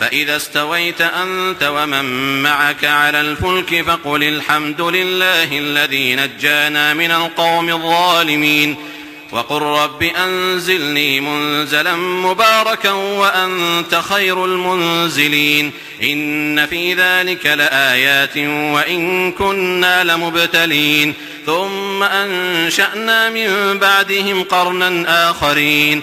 فإذا استويت أنت ومن معك على الفلك فقل الحمد لله الذي نجانا من القوم الظالمين وقل رب أنزلني منزلا مباركا وأنت خير المنزلين إن في ذلك لآيات وإن كنا لمبتلين ثم أنشأنا من بعدهم قرنا آخرين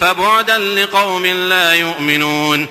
فبعدا لقوم لا يؤمنون